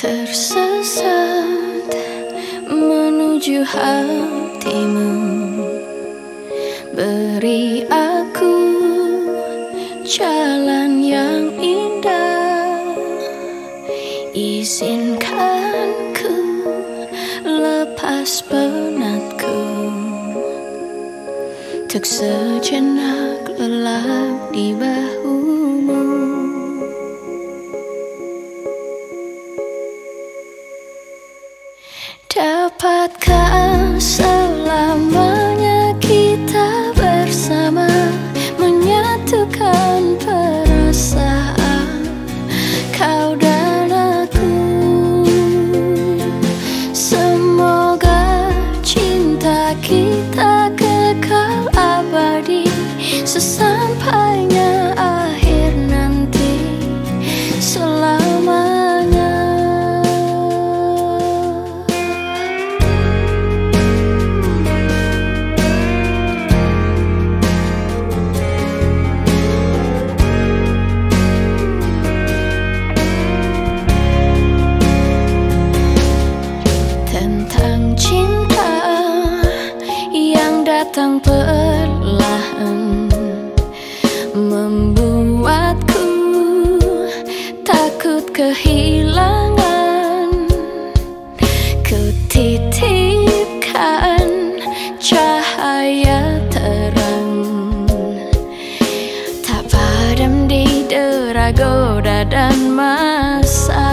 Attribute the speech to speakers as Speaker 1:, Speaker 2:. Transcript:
Speaker 1: Tersesat menuju hatimu. Beri aku jalan yang indah. Izinkan ku lepas penatku. Untuk sejenak lelap di bahumu datang perlahan membuatku takut kehilangan kutitipkan cahaya terang. Tak padam di dera goda dan mata